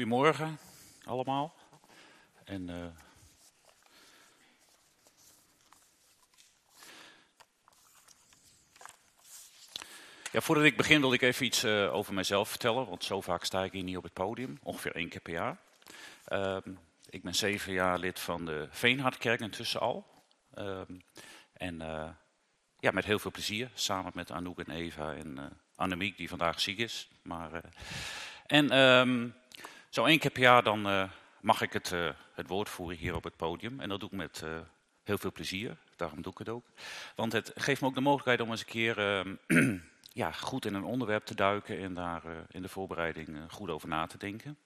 Goedemorgen allemaal. En, uh... ja, voordat ik begin wil ik even iets uh, over mezelf vertellen, want zo vaak sta ik hier niet op het podium, ongeveer één keer per jaar. Uh, ik ben zeven jaar lid van de Veenhardkerk intussen al. Ehm, en uh, ja, met heel veel plezier, samen met Anouk en Eva en Annemiek, die vandaag ziek is. Maar, en um, zo één keer per jaar dan uh, mag ik het, uh, het woord voeren hier op het podium. En dat doe ik met uh, heel veel plezier. Daarom doe ik het ook. Want het geeft me ook de mogelijkheid om eens een keer ehm, ja, goed in een onderwerp te duiken. En daar in de voorbereiding goed over na te denken.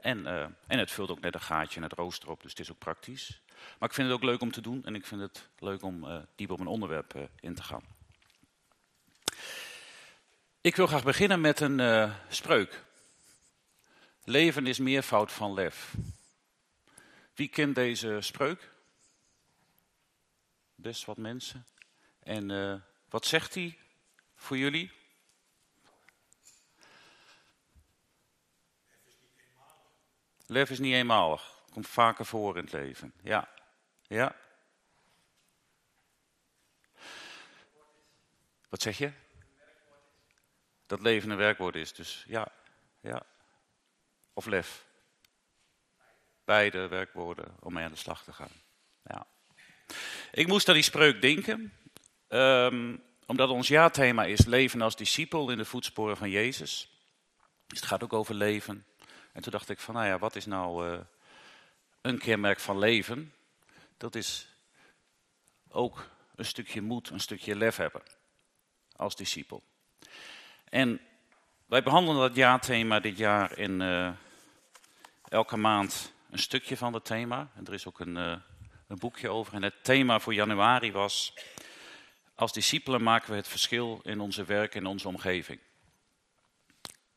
En, en het vult ook net een gaatje in het rooster op, dus het is ook praktisch. Maar ik vind het ook leuk om te doen en ik vind het leuk om diep op een onderwerp in te gaan. Ik wil graag beginnen met een spreuk. Leven is meervoud van lef. Wie kent deze spreuk? Best wat mensen. En uh, wat zegt hij voor jullie? Lef is niet eenmalig. Komt vaker voor in het leven. Ja. Ja. Wat zeg je? Dat leven een werkwoord is. Dus ja. Ja. Of lef? Beide werkwoorden om mee aan de slag te gaan. Ja. Ik moest aan die spreuk denken, um, omdat ons jaarthema is leven als discipel in de voetsporen van Jezus. Dus het gaat ook over leven. En toen dacht ik van, nou ja, wat is nou uh, een kenmerk van leven? Dat is ook een stukje moed, een stukje lef hebben als discipel. En wij behandelen dat jaarthema dit jaar in uh, elke maand een stukje van het thema. Er is ook een, uh, een boekje over. En het thema voor januari was... Als discipelen maken we het verschil in onze werk en onze omgeving.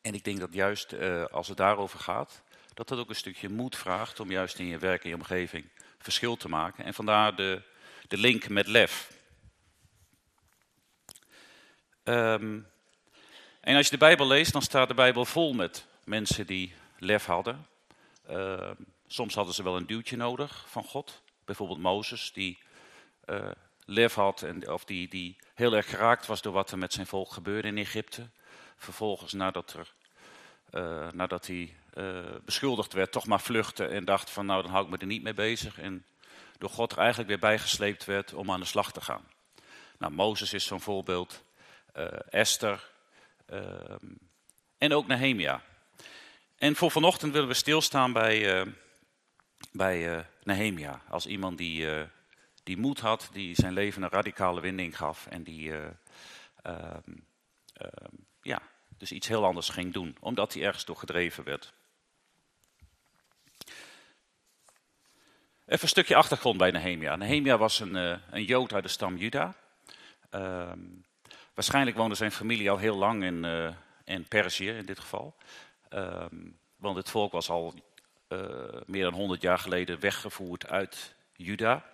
En ik denk dat juist uh, als het daarover gaat... dat dat ook een stukje moed vraagt om juist in je werk en je omgeving verschil te maken. En vandaar de, de link met lef. Um, en als je de Bijbel leest, dan staat de Bijbel vol met mensen die lef hadden. Uh, soms hadden ze wel een duwtje nodig van God. Bijvoorbeeld Mozes, die uh, lef had en, of die, die heel erg geraakt was door wat er met zijn volk gebeurde in Egypte. Vervolgens, nadat, er, uh, nadat hij beschuldigd werd, toch maar vluchtte en dacht van nou, dan hou ik me er niet mee bezig. En door God er eigenlijk weer bijgesleept werd om aan de slag te gaan. Nou, Mozes is zo'n voorbeeld. Esther, en ook Nehemia. En voor vanochtend willen we stilstaan bij, uh, bij uh, Nehemia. Als iemand die, die moed had, die zijn leven een radicale wending gaf. En die ehm, ehm, ja, dus iets heel anders ging doen. Omdat hij ergens door gedreven werd. Even een stukje achtergrond bij Nehemia. Nehemia was een, een Jood uit de stam Juda. Waarschijnlijk woonde zijn familie al heel lang in, uh, in Perzië in dit geval. Um, want het volk was al uh, meer dan 100 jaar geleden weggevoerd uit Juda.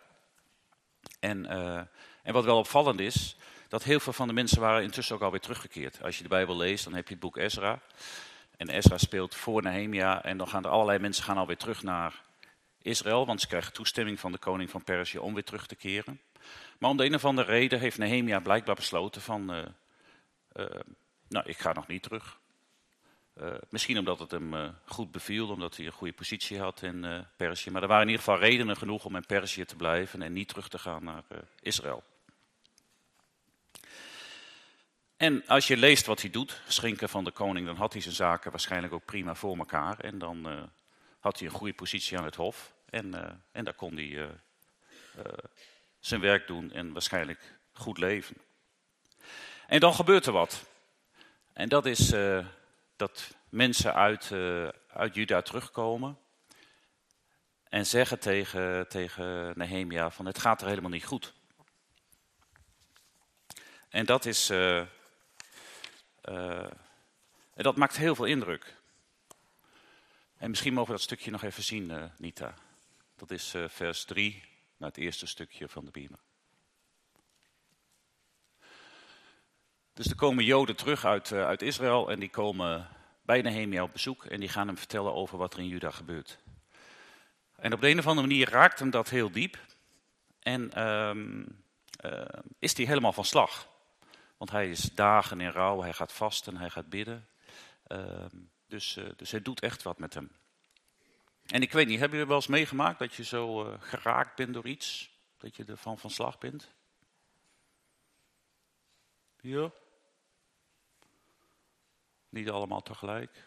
En, uh, en wat wel opvallend is, dat heel veel van de mensen waren intussen ook alweer teruggekeerd. Als je de Bijbel leest, dan heb je het boek Ezra. En Ezra speelt voor Nehemia en dan gaan er allerlei mensen gaan alweer terug naar Israël, want ze krijgen toestemming van de koning van Perzië om weer terug te keren. Maar om de een of andere reden heeft Nehemia blijkbaar besloten van, uh, uh, nou ik ga nog niet terug. Uh, misschien omdat het hem goed beviel, omdat hij een goede positie had in Perzië. Maar er waren in ieder geval redenen genoeg om in Perzië te blijven en niet terug te gaan naar Israël. En als je leest wat hij doet, schenken van de koning, dan had hij zijn zaken waarschijnlijk ook prima voor elkaar. En dan had hij een goede positie aan het hof. En, en daar kon hij zijn werk doen en waarschijnlijk goed leven. En dan gebeurt er wat. En dat is uh, dat mensen uit, uh, uit Juda terugkomen en zeggen tegen, tegen Nehemia van het gaat er helemaal niet goed. En dat is, uh, en dat maakt heel veel indruk. En misschien mogen we dat stukje nog even zien, Nita. Dat is vers 3 naar het eerste stukje van de Bima. Dus er komen Joden terug uit, uh, uit Israël en die komen bij Nehemia op bezoek en die gaan hem vertellen over wat er in Juda gebeurt. En op de een of andere manier raakt hem dat heel diep en ehm, eh, is hij helemaal van slag. Want hij is dagen in rouw, hij gaat vasten, hij gaat bidden. Ehm, dus, uh, dus het doet echt wat met hem. En ik weet niet, hebben jullie wel eens meegemaakt dat je zo uh, geraakt bent door iets? Dat je ervan van slag bent? Ja? Niet allemaal tegelijk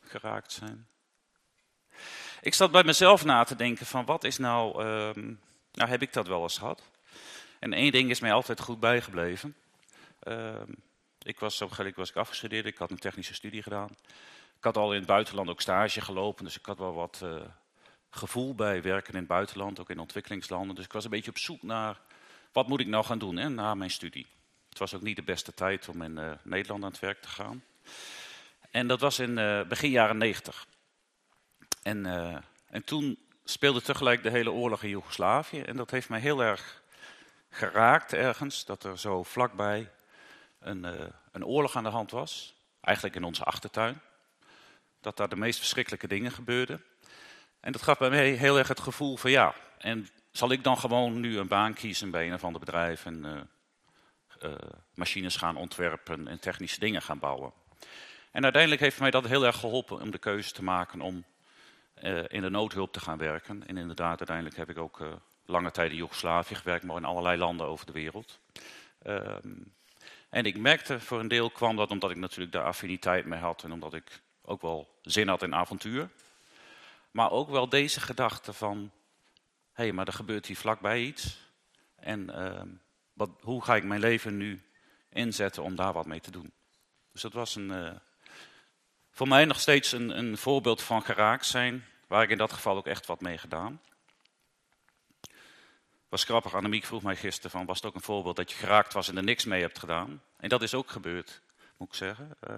geraakt zijn. Ik zat bij mezelf na te denken van wat is nou, um, nou heb ik dat wel eens gehad. En één ding is mij altijd goed bijgebleven. Um, ik was op een was ik afgestudeerd, ik had een technische studie gedaan. Ik had al in het buitenland ook stage gelopen, dus ik had wel wat uh, gevoel bij werken in het buitenland, ook in ontwikkelingslanden. Dus ik was een beetje op zoek naar, wat moet ik nou gaan doen hè, na mijn studie. Het was ook niet de beste tijd om in uh, Nederland aan het werk te gaan. En dat was in uh, begin jaren negentig. En, en toen speelde tegelijk de hele oorlog in Joegoslavië. En dat heeft mij heel erg geraakt ergens, dat er zo vlakbij een, een oorlog aan de hand was. Eigenlijk in onze achtertuin. Dat daar de meest verschrikkelijke dingen gebeurden. En dat gaf bij mij heel erg het gevoel van ja, en zal ik dan gewoon nu een baan kiezen bij een of ander bedrijf en uh, uh, machines gaan ontwerpen en technische dingen gaan bouwen. En uiteindelijk heeft mij dat heel erg geholpen om de keuze te maken om uh, in de noodhulp te gaan werken. En inderdaad, uiteindelijk heb ik ook lange tijd in Joegoslavië gewerkt, maar in allerlei landen over de wereld. Ehm, en ik merkte voor een deel kwam dat omdat ik natuurlijk daar affiniteit mee had en omdat ik ook wel zin had in avontuur. Maar ook wel deze gedachte van, hé, hey, maar er gebeurt hier vlakbij iets. En uh, wat, hoe ga ik mijn leven nu inzetten om daar wat mee te doen? Dus dat was een, uh, voor mij nog steeds een, een voorbeeld van geraakt zijn, waar ik in dat geval ook echt wat mee gedaan was grappig, Annemiek vroeg mij gisteren van, was het ook een voorbeeld dat je geraakt was en er niks mee hebt gedaan? En dat is ook gebeurd, moet ik zeggen. Uh,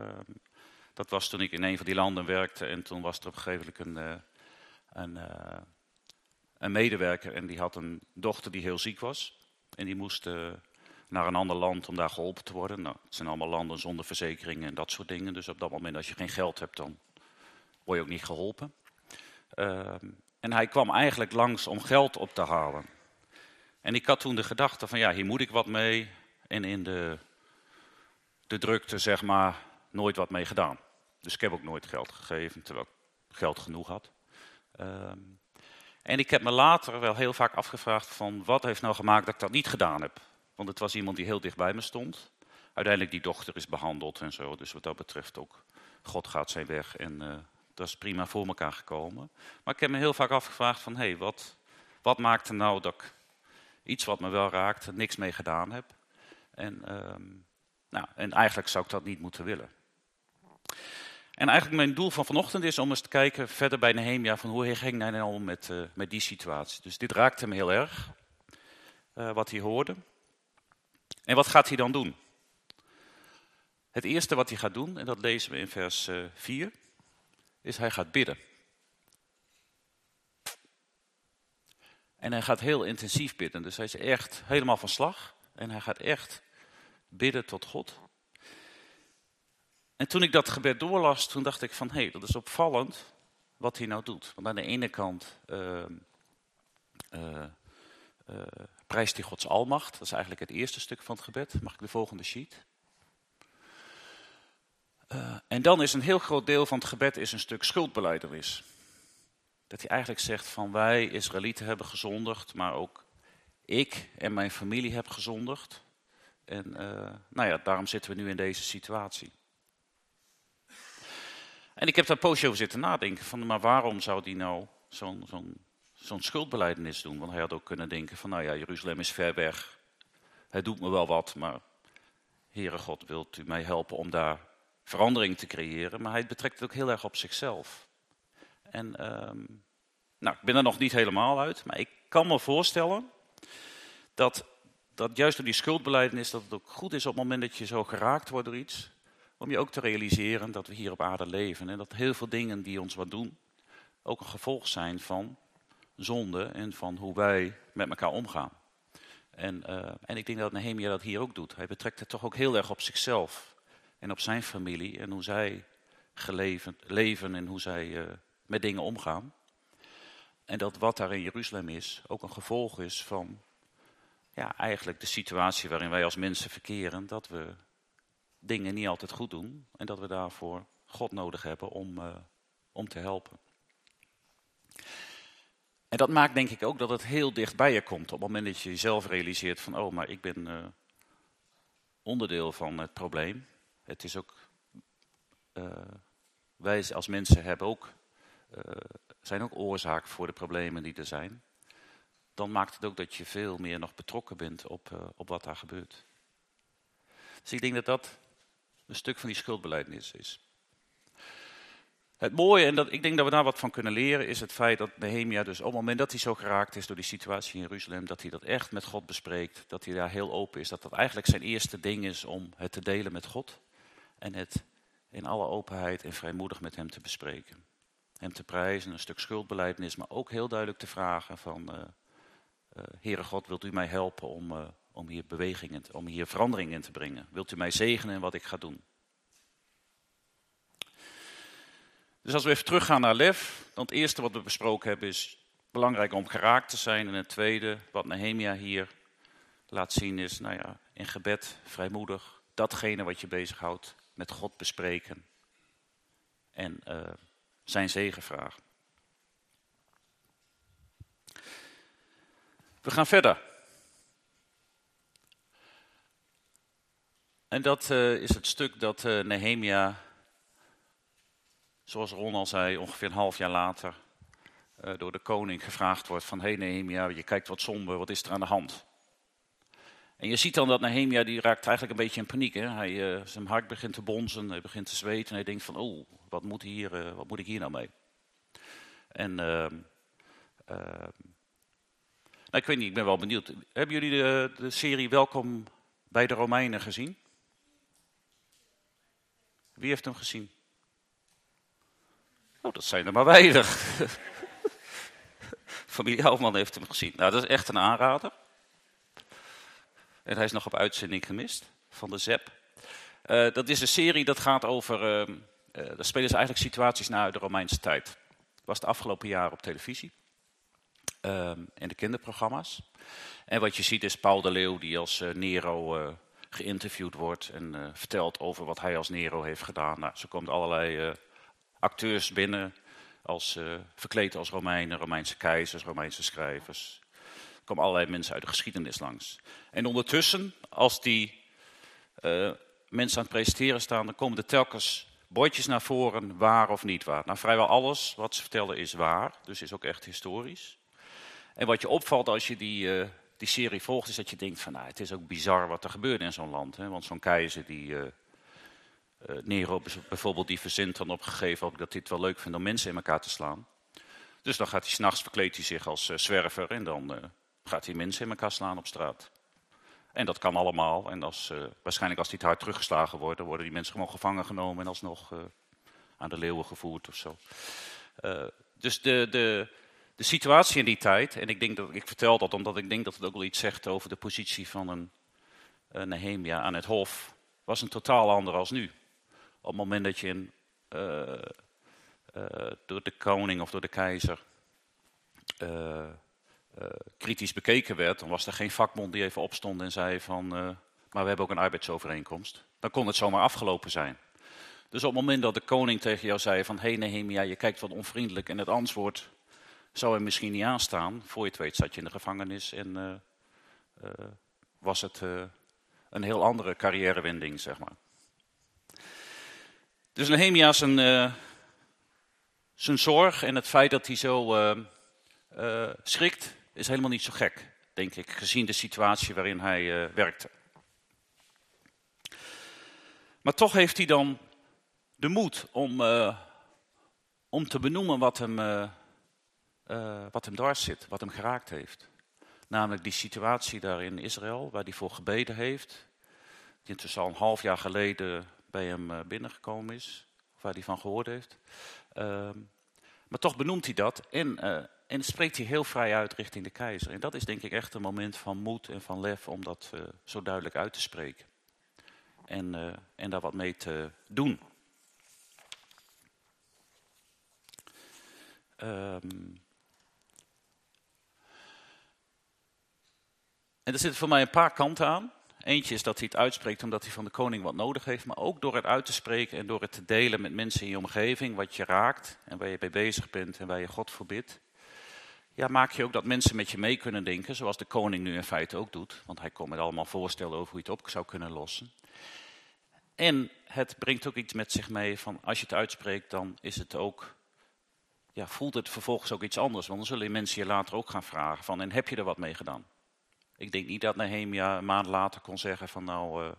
dat was toen ik in een van die landen werkte en toen was er op een gegeven moment een, een, uh, een, medewerker en die had een dochter die heel ziek was. En die moest eh, naar een ander land om daar geholpen te worden. Nou, het zijn allemaal landen zonder verzekeringen en dat soort dingen. Dus op dat moment als je geen geld hebt, dan word je ook niet geholpen. Ehm, en hij kwam eigenlijk langs om geld op te halen. En ik had toen de gedachte van ja, hier moet ik wat mee. En in de, de drukte zeg maar nooit wat mee gedaan. Dus ik heb ook nooit geld gegeven, terwijl ik geld genoeg had. Um, en ik heb me later wel heel vaak afgevraagd van wat heeft nou gemaakt dat ik dat niet gedaan heb. Want het was iemand die heel dicht bij me stond. Uiteindelijk die dochter is behandeld en zo. Dus wat dat betreft ook, God gaat zijn weg en uh, dat is prima voor elkaar gekomen. Maar ik heb me heel vaak afgevraagd van hé, hey, wat, wat maakte nou dat ik Iets wat me wel raakt, niks mee gedaan heb. En, um, nou, en eigenlijk zou ik dat niet moeten willen. En eigenlijk mijn doel van vanochtend is om eens te kijken verder bij Nehemia van hoe ging hij nou om met, uh, met die situatie. Dus dit raakte me heel erg, uh, wat hij hoorde. En wat gaat hij dan doen? Het eerste wat hij gaat doen, en dat lezen we in vers uh, 4, is hij gaat bidden. En hij gaat heel intensief bidden. Dus hij is echt helemaal van slag. En hij gaat echt bidden tot God. En toen ik dat gebed doorlas, toen dacht ik van... hé, hey, dat is opvallend wat hij nou doet. Want aan de ene kant uh, uh, uh, prijst hij Gods almacht. Dat is eigenlijk het eerste stuk van het gebed. Mag ik de volgende sheet? Uh, en dan is een heel groot deel van het gebed is een stuk schuldbeleidenis dat hij eigenlijk zegt van wij Israëlieten hebben gezondigd, maar ook ik en mijn familie heb gezondigd. En nou ja, daarom zitten we nu in deze situatie. En ik heb daar poosje over zitten nadenken van, maar waarom zou die nou zo'n zo'n schuldbeleidenis doen? Want hij had ook kunnen denken van, nou ja, Jeruzalem is ver weg. Het doet me wel wat, maar Heere God, wilt u mij helpen om daar verandering te creëren? Maar hij betrekt het ook heel erg op zichzelf. En um, nou, ik ben er nog niet helemaal uit, maar ik kan me voorstellen dat, dat juist door die schuldbeleidenis dat het ook goed is op het moment dat je zo geraakt wordt door iets, om je ook te realiseren dat we hier op aarde leven en dat heel veel dingen die ons wat doen, ook een gevolg zijn van zonde en van hoe wij met elkaar omgaan. En, uh, en ik denk dat Nehemia dat hier ook doet. Hij betrekt het toch ook heel erg op zichzelf en op zijn familie en hoe zij geleven, leven en hoe zij met dingen omgaan. En dat wat daar in Jeruzalem is ook een gevolg is van ja, eigenlijk de situatie waarin wij als mensen verkeren. Dat we dingen niet altijd goed doen en dat we daarvoor God nodig hebben om, om te helpen. En dat maakt denk ik ook dat het heel dicht bij je komt. Op het moment dat je jezelf realiseert van, oh, maar ik ben uh, onderdeel van het probleem. Het is ook, uh, wij als mensen hebben ook, zijn ook oorzaak voor de problemen die er zijn. Dan maakt het ook dat je veel meer nog betrokken bent op, op wat daar gebeurt. Dus ik denk dat dat een stuk van die schuldbeleidnis is. Het mooie, en dat, ik denk dat we daar wat van kunnen leren, is het feit dat Nehemia dus op het moment dat hij zo geraakt is door die situatie in Jeruzalem, dat hij dat echt met God bespreekt, dat hij daar heel open is, dat dat eigenlijk zijn eerste ding is om het te delen met God en het in alle openheid en vrijmoedig met hem te bespreken. Hem te prijzen, een stuk schuldbeleidnis, maar ook heel duidelijk te vragen van, uh, uh, Heere God, wilt u mij helpen om, uh, om hier bewegingen, om hier verandering in te brengen? Wilt u mij zegenen in wat ik ga doen? Dus als we even teruggaan naar lef, dan het eerste wat we besproken hebben is belangrijk om geraakt te zijn. En het tweede, wat Nehemia hier laat zien is, nou ja, in gebed, vrijmoedig, datgene wat je bezighoudt, met God bespreken. En uh, zijn zegen vragen. We gaan verder. En dat uh, is het stuk dat uh, Nehemia zoals Ron al zei, ongeveer een half jaar later uh, door de koning gevraagd wordt van... hé hey Nehemia, je kijkt wat somber, wat is er aan de hand? En je ziet dan dat Nehemia, die raakt eigenlijk een beetje in paniek. Hè? Hij, zijn hart begint te bonzen, hij begint te zweten en hij denkt van... oh, wat moet, hier, wat moet ik hier nou mee? En... Ehm, ehm, nou, ik weet niet, ik ben wel benieuwd. Hebben jullie de, de serie Welkom bij de Romeinen gezien? Wie heeft hem gezien? Oh, dat zijn er maar weinig. Familie Houwman heeft hem gezien. Nou, dat is echt een aanrader. En hij is nog op uitzending gemist van de ZEP. Uh, dat is een serie dat gaat over. Uh, uh, daar spelen ze eigenlijk situaties na de Romeinse tijd. Dat was de afgelopen jaren op televisie. in de kinderprogramma's. En wat je ziet is Paul de Leeuw die als Nero geïnterviewd wordt en vertelt over wat hij als Nero heeft gedaan. Nou, zo komt allerlei acteurs binnen, als, uh, verkleed als Romeinen, Romeinse keizers, Romeinse schrijvers. Er komen allerlei mensen uit de geschiedenis langs. En ondertussen, als die uh, mensen aan het presenteren staan, dan komen er telkens bordjes naar voren, waar of niet waar. Nou, vrijwel alles wat ze vertellen is waar, dus is ook echt historisch. En wat je opvalt als je die, uh, die serie volgt, is dat je denkt van, nou, het is ook bizar wat er gebeurt in zo'n land. Hè? Want zo'n keizer die uh, Nero bijvoorbeeld, die verzint dan op een gegeven moment dat hij het wel leuk vindt om mensen in elkaar te slaan. Dus dan gaat hij s'nachts, verkleedt hij zich als uh, zwerver en dan gaat hij mensen in elkaar slaan op straat. En dat kan allemaal. En als, waarschijnlijk als die te hard teruggeslagen worden, worden die mensen gewoon gevangen genomen en alsnog aan de leeuwen gevoerd of zo. dus de, de, de situatie in die tijd, en ik, denk dat, ik vertel dat omdat ik denk dat het ook wel iets zegt over de positie van een, Nehemia aan het hof, was een totaal ander als nu op het moment dat je uh, uh, door de koning of door de keizer uh, kritisch bekeken werd, dan was er geen vakbond die even opstond en zei van, maar we hebben ook een arbeidsovereenkomst. Dan kon het zomaar afgelopen zijn. Dus op het moment dat de koning tegen jou zei van, hé hey Nehemia, je kijkt wat onvriendelijk en het antwoord zou hem misschien niet aanstaan, voor je het weet zat je in de gevangenis en was het een heel andere carrièrewending, zeg maar. Dus Nehemia zijn, zijn zorg en het feit dat hij zo schrikt, is helemaal niet zo gek, denk ik, gezien de situatie waarin hij werkte. Maar toch heeft hij dan de moed om, om te benoemen wat hem, wat hem dwars zit, wat hem geraakt heeft. Namelijk die situatie daar in Israël, waar hij voor gebeden heeft. Die intussen al een half jaar geleden bij hem eh, binnengekomen is, waar hij van gehoord heeft. Ehm, maar toch benoemt hij dat en, uh, en spreekt hij heel vrij uit richting de keizer. En dat is denk ik echt een moment van moed en van lef om dat zo duidelijk uit te spreken. En, en daar wat mee te doen. Ehm, en er zitten voor mij een paar kanten aan. Eentje is dat hij het uitspreekt omdat hij van de koning wat nodig heeft, maar ook door het uit te spreken en door het te delen met mensen in je omgeving, wat je raakt en waar je mee bezig bent en waar je God voor bidt. Ja, maak je ook dat mensen met je mee kunnen denken, zoals de koning nu in feite ook doet, want hij komt met allemaal voorstellen over hoe je het op zou kunnen lossen. En het brengt ook iets met zich mee van als je het uitspreekt, dan is het ook, ja, voelt het vervolgens ook iets anders. Want dan zullen mensen je later ook gaan vragen van, en heb je er wat mee gedaan? Ik denk niet dat Nehemia een maand later kon zeggen van nou, uh,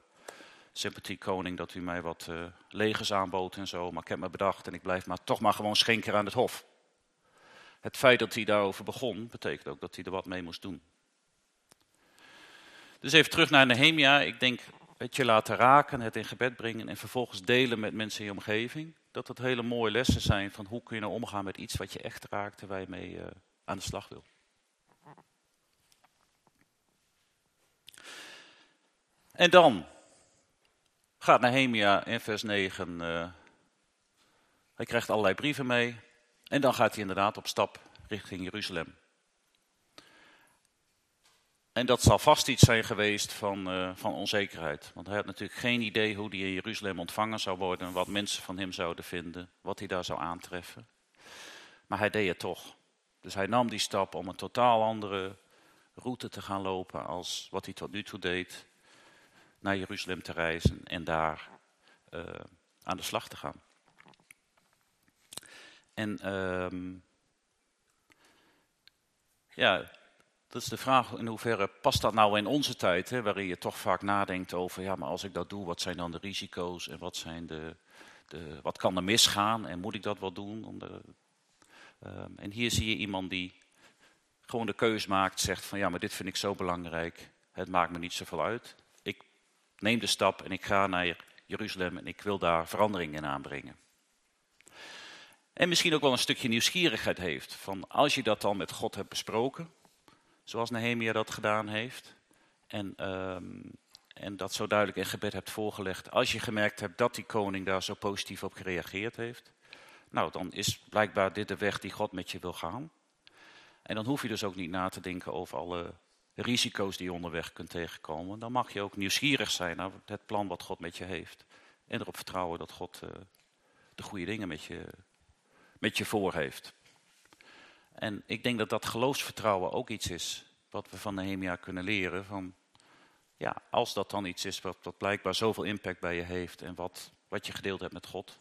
sympathie koning, dat u mij wat uh, legers aanbood en zo. Maar ik heb me bedacht en ik blijf maar toch maar gewoon schenker aan het hof. Het feit dat hij daarover begon, betekent ook dat hij er wat mee moest doen. Dus even terug naar Nehemia. Ik denk het je laten raken, het in gebed brengen en vervolgens delen met mensen in je omgeving. Dat dat hele mooie lessen zijn van hoe kun je nou omgaan met iets wat je echt raakt en waar je mee uh, aan de slag wil. En dan gaat Nehemia in vers 9, uh, eh, hij krijgt allerlei brieven mee. En dan gaat hij inderdaad op stap richting Jeruzalem. En dat zal vast iets zijn geweest van, uh, van onzekerheid. Want hij had natuurlijk geen idee hoe hij in Jeruzalem ontvangen zou worden. Wat mensen van hem zouden vinden. Wat hij daar zou aantreffen. Maar hij deed het toch. Dus hij nam die stap om een totaal andere route te gaan lopen als wat hij tot nu toe deed naar Jeruzalem te reizen en daar uh, aan de slag te gaan. En um, ja, dat is de vraag in hoeverre past dat nou in onze tijd, hè, waarin je toch vaak nadenkt over, ja, maar als ik dat doe, wat zijn dan de risico's en wat, zijn de, de, wat kan er misgaan en moet ik dat wel doen? De, um, en hier zie je iemand die gewoon de keus maakt, zegt van ja, maar dit vind ik zo belangrijk, het maakt me niet zoveel uit neem de stap en ik ga naar Jeruzalem en ik wil daar verandering in aanbrengen. En misschien ook wel een stukje nieuwsgierigheid heeft. Van als je dat dan met God hebt besproken, zoals Nehemia dat gedaan heeft. En, um, en dat zo duidelijk in gebed hebt voorgelegd. Als je gemerkt hebt dat die koning daar zo positief op gereageerd heeft. Nou, dan is blijkbaar dit de weg die God met je wil gaan. En dan hoef je dus ook niet na te denken over alle risico's die je onderweg kunt tegenkomen, dan mag je ook nieuwsgierig zijn naar het plan wat God met je heeft. En erop vertrouwen dat God uh, de goede dingen met je, met je voor heeft. En ik denk dat dat geloofsvertrouwen ook iets is wat we van Nehemia kunnen leren. Van, ja, als dat dan iets is wat, wat blijkbaar zoveel impact bij je heeft en wat, wat je gedeeld hebt met God,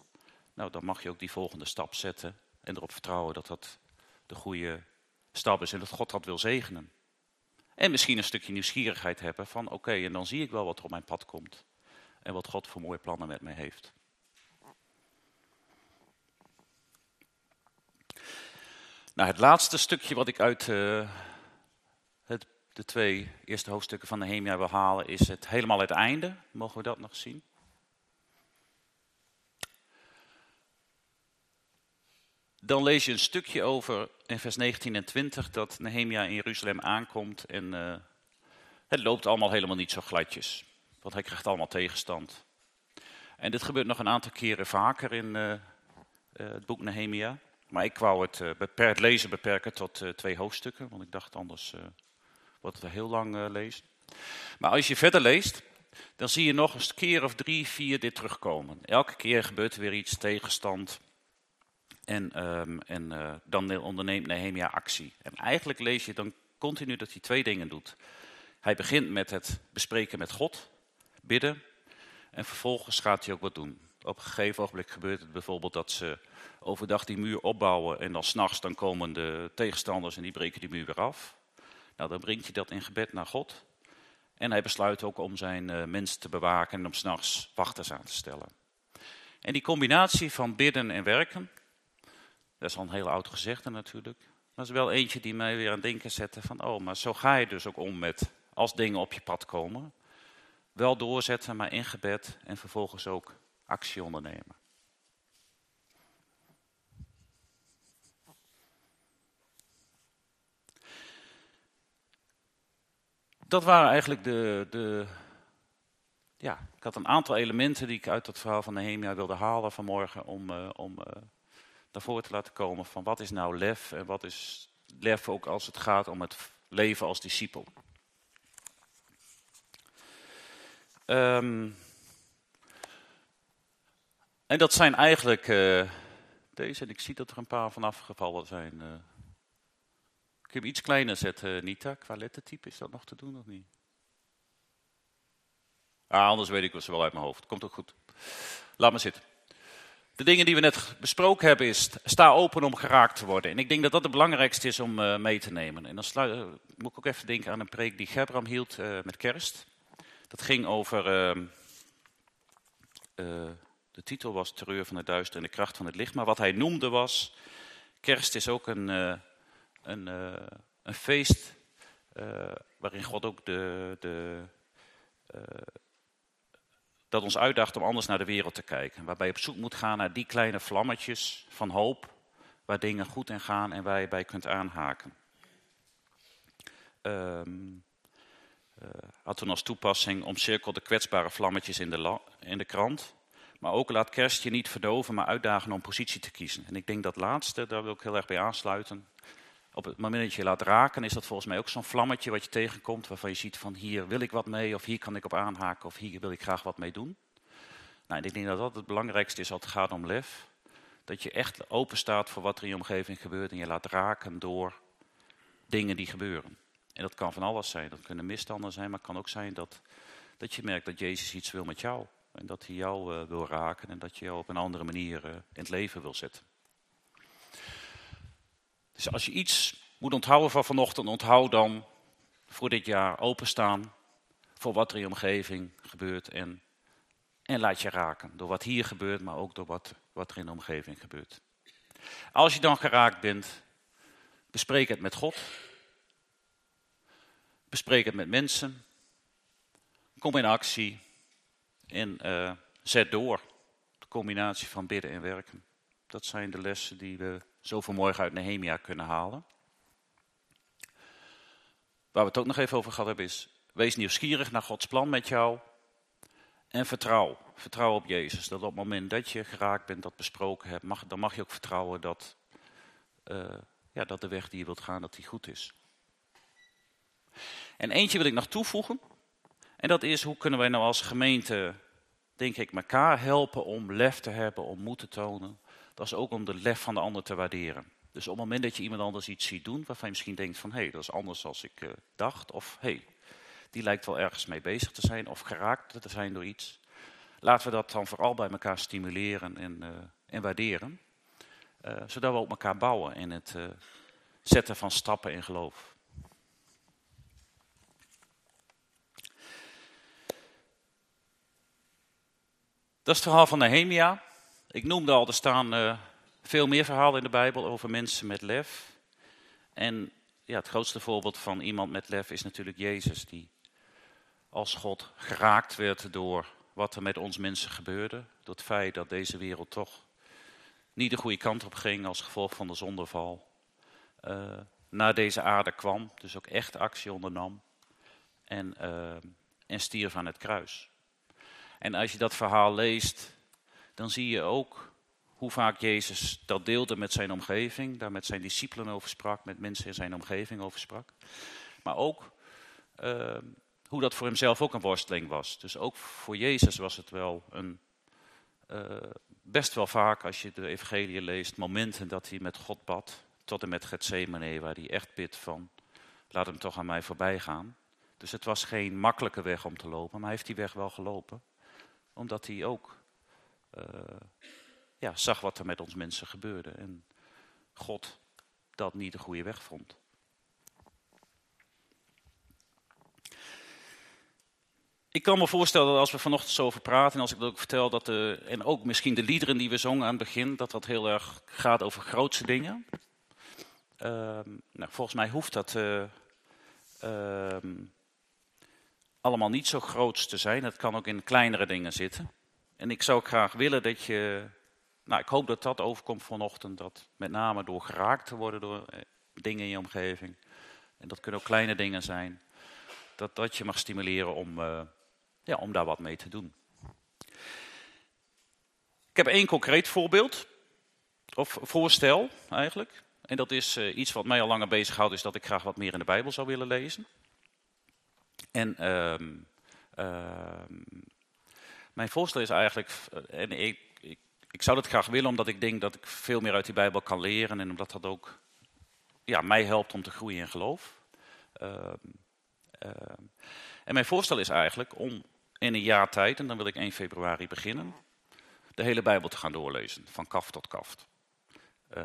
nou, dan mag je ook die volgende stap zetten en erop vertrouwen dat dat de goede stap is en dat God dat wil zegenen. En misschien een stukje nieuwsgierigheid hebben van oké, en dan zie ik wel wat er op mijn pad komt. En wat God voor mooie plannen met mij heeft. Nou, het laatste stukje wat ik uit uh, het, de twee eerste hoofdstukken van Nehemia wil halen is het helemaal het einde. Mogen we dat nog zien? Dan lees je een stukje over in vers 19 en 20 dat Nehemia in Jeruzalem aankomt en uh, het loopt allemaal helemaal niet zo gladjes. Want hij krijgt allemaal tegenstand. En dit gebeurt nog een aantal keren vaker in uh, uh, het boek Nehemia. Maar ik wou het, beperkt, lezen beperken tot twee hoofdstukken, want ik dacht anders wordt het heel lang lezen. Maar als je verder leest, dan zie je nog een keer of drie, vier dit terugkomen. Elke keer gebeurt er weer iets, tegenstand, en, um, en uh, dan onderneemt Nehemia actie. En eigenlijk lees je dan continu dat hij twee dingen doet. Hij begint met het bespreken met God, bidden. En vervolgens gaat hij ook wat doen. Op een gegeven ogenblik gebeurt het bijvoorbeeld dat ze overdag die muur opbouwen. En dan s'nachts dan komen de tegenstanders en die breken die muur weer af. Nou, dan brengt hij dat in gebed naar God. En hij besluit ook om zijn uh, mensen te bewaken en om s'nachts wachters aan te stellen. En die combinatie van bidden en werken, dat is al een heel oud gezegde natuurlijk. Maar dat is wel eentje die mij weer aan het denken zette van, oh, maar zo ga je dus ook om met, als dingen op je pad komen. Wel doorzetten, maar in gebed en vervolgens ook actie ondernemen. Dat waren eigenlijk de, de, ja, ik had een aantal elementen die ik uit dat verhaal van Nehemia wilde halen vanmorgen om, uh, om uh, naar voren te laten komen van wat is nou lef en wat is lef ook als het gaat om het leven als discipel. Um, en dat zijn eigenlijk uh, deze, en ik zie dat er een paar van afgevallen zijn. Uh, ik heb iets kleiner zetten, Nita, qua lettertype. Is dat nog te doen of niet? Ah, anders weet ik ze wel uit mijn hoofd. Komt ook goed. Laat me zitten. De dingen die we net besproken hebben is, sta open om geraakt te worden. En ik denk dat dat het belangrijkste is om uh, mee te nemen. En dan sluit, moet ik ook even denken aan een preek die Gebram hield met kerst. Dat ging over ehm, de titel was Terreur van het duister en de kracht van het licht. Maar wat hij noemde was, kerst is ook een, een, een feest waarin God ook de, de, dat ons uitdaagt om anders naar de wereld te kijken. Waarbij je op zoek moet gaan naar die kleine vlammetjes van hoop, waar dingen goed in gaan en waar je bij kunt aanhaken. Um, had toen als toepassing omcirkel de kwetsbare vlammetjes in de, in de krant. Maar ook laat kerst je niet verdoven, maar uitdagen om positie te kiezen. En ik denk dat laatste, daar wil ik heel erg bij aansluiten. Op het moment dat je laat raken, is dat volgens mij ook zo'n vlammetje wat je tegenkomt. Waarvan je ziet van hier wil ik wat mee, of hier kan ik op aanhaken, of hier wil ik graag wat mee doen. Nou, ik denk dat dat het belangrijkste is als het gaat om lef. Dat je echt open staat voor wat er in je omgeving gebeurt en je laat raken door dingen die gebeuren. En dat kan van alles zijn. Dat kunnen misstanden zijn, maar het kan ook zijn dat, dat je merkt dat Jezus iets wil met jou. En dat hij jou uh, wil raken en dat je jou op een andere manier uh, in het leven wil zetten. Dus als je iets moet onthouden van vanochtend, onthoud dan voor dit jaar openstaan voor wat er in je omgeving gebeurt. En, en laat je raken door wat hier gebeurt, maar ook door wat, wat er in de omgeving gebeurt. Als je dan geraakt bent, bespreek het met God. Bespreek het met mensen. Kom in actie. En uh, zet door. De combinatie van bidden en werken. Dat zijn de lessen die we zo vanmorgen uit Nehemia kunnen halen. Waar we het ook nog even over gehad hebben is, wees nieuwsgierig naar Gods plan met jou. En vertrouw. Vertrouw op Jezus. Dat op het moment dat je geraakt bent, dat besproken hebt, dan mag je ook vertrouwen dat, uh, ja, dat de weg die je wilt gaan, dat die goed is. En eentje wil ik nog toevoegen. En dat is, hoe kunnen wij nou als gemeente, denk ik, elkaar helpen om lef te hebben, om moed te tonen. Dat is ook om de lef van de ander te waarderen. Dus op het moment dat je iemand anders iets ziet doen, waarvan je misschien denkt van, hé, hey, dat is anders dan ik uh, dacht. Of, hé, hey, die lijkt wel ergens mee bezig te zijn of geraakt te zijn door iets. Laten we dat dan vooral bij elkaar stimuleren en, uh, en waarderen. Uh, zodat we op elkaar bouwen in het zetten van stappen in geloof. Dat is het verhaal van Nehemia. Ik noemde al, er staan uh, veel meer verhalen in de Bijbel over mensen met lef. En ja, het grootste voorbeeld van iemand met lef is natuurlijk Jezus, die als God geraakt werd door wat er met ons mensen gebeurde. Door het feit dat deze wereld toch niet de goede kant op ging als gevolg van de zondeval. Uh, naar deze aarde kwam, dus ook echt actie ondernam. En, uh, en stierf aan het kruis. En als je dat verhaal leest, dan zie je ook hoe vaak Jezus dat deelde met zijn omgeving, daar met zijn discipelen over sprak, met mensen in zijn omgeving over sprak. Maar ook uh, hoe dat voor hemzelf ook een worsteling was. Dus ook voor Jezus was het wel een, uh, best wel vaak, als je de evangelie leest, momenten dat hij met God bad, tot en met Gethsemane, waar hij echt bidt van, laat hem toch aan mij voorbij gaan. Dus het was geen makkelijke weg om te lopen, maar hij heeft die weg wel gelopen omdat hij ook ja, zag wat er met ons mensen gebeurde. En God dat niet de goede weg vond. Ik kan me voorstellen dat als we vanochtend zo over praten en als ik dat ook vertel, dat en ook misschien de liederen die we zongen aan het begin, dat dat heel erg gaat over grootste dingen. Uh, nou, volgens mij hoeft dat uh, uh, allemaal niet zo groot te zijn. Het kan ook in kleinere dingen zitten. En ik zou graag willen dat je, nou ik hoop dat dat overkomt vanochtend, dat met name door geraakt te worden door eh, dingen in je omgeving. En dat kunnen ook kleine dingen zijn. Dat dat je mag stimuleren om, uh, ja, om daar wat mee te doen. Ik heb één concreet voorbeeld. of voorstel eigenlijk. En dat is uh, iets wat mij al langer bezighoudt, is dat ik graag wat meer in de Bijbel zou willen lezen. En uh, mijn voorstel is eigenlijk, en ik, ik, ik, zou dat graag willen omdat ik denk dat ik veel meer uit die Bijbel kan leren en omdat dat ook ja, mij helpt om te groeien in geloof. Ehm, en mijn voorstel is eigenlijk om in een jaar tijd, en dan wil ik 1 februari beginnen, de hele Bijbel te gaan doorlezen, van kaf tot kaft. Uh,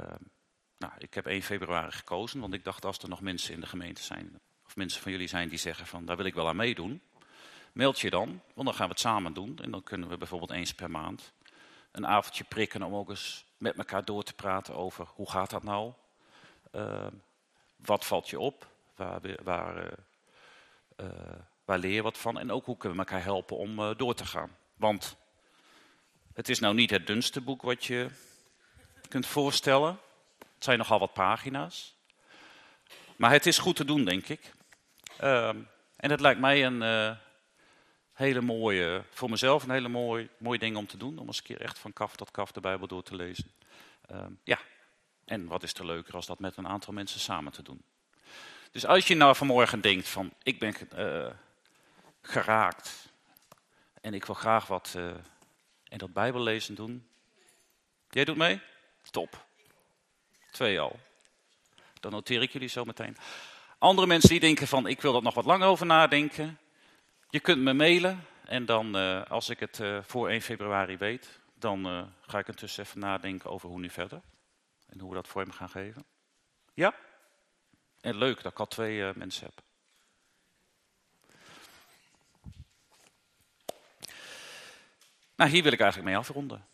nou, ik heb 1 februari gekozen, want ik dacht als er nog mensen in de gemeente zijn, of mensen van jullie zijn die zeggen van daar wil ik wel aan meedoen, meld je dan, want dan gaan we het samen doen. En dan kunnen we bijvoorbeeld eens per maand een avondje prikken om ook eens met elkaar door te praten over hoe gaat dat nou? Uh, wat valt je op? Waar, waar, uh, uh, waar leer je wat van? En ook hoe kunnen we elkaar helpen om uh, door te gaan? Want het is nou niet het dunste boek wat je kunt voorstellen. Het zijn nogal wat pagina's. Maar het is goed te doen, denk ik. Uh, en het lijkt mij een hele mooie, voor mezelf een hele mooi, mooi ding om te doen. Om eens een keer echt van kaf tot kaf de Bijbel door te lezen. Uh, ja, en wat is er leuker als dat met een aantal mensen samen te doen. Dus als je nou vanmorgen denkt van, ik ben uh, geraakt. En ik wil graag wat uh, in dat Bijbellezen doen. Jij doet mee? Top. Twee al. Dan noteer ik jullie zo meteen. Andere mensen die denken van, ik wil dat nog wat langer over nadenken. Je kunt me mailen. En dan, uh, als ik het uh, voor 1 februari weet, dan uh, ga ik intussen even nadenken over hoe nu verder. En hoe we dat vorm gaan geven. Ja? En leuk dat ik al twee mensen heb. Nou, hier wil ik eigenlijk mee afronden.